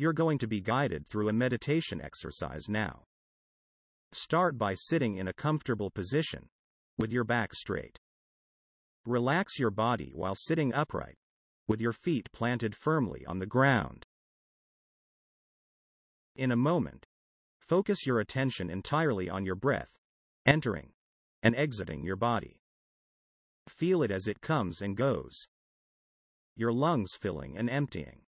You're going to be guided through a meditation exercise now. Start by sitting in a comfortable position, with your back straight. Relax your body while sitting upright, with your feet planted firmly on the ground. In a moment, focus your attention entirely on your breath, entering and exiting your body. Feel it as it comes and goes. Your lungs filling and emptying.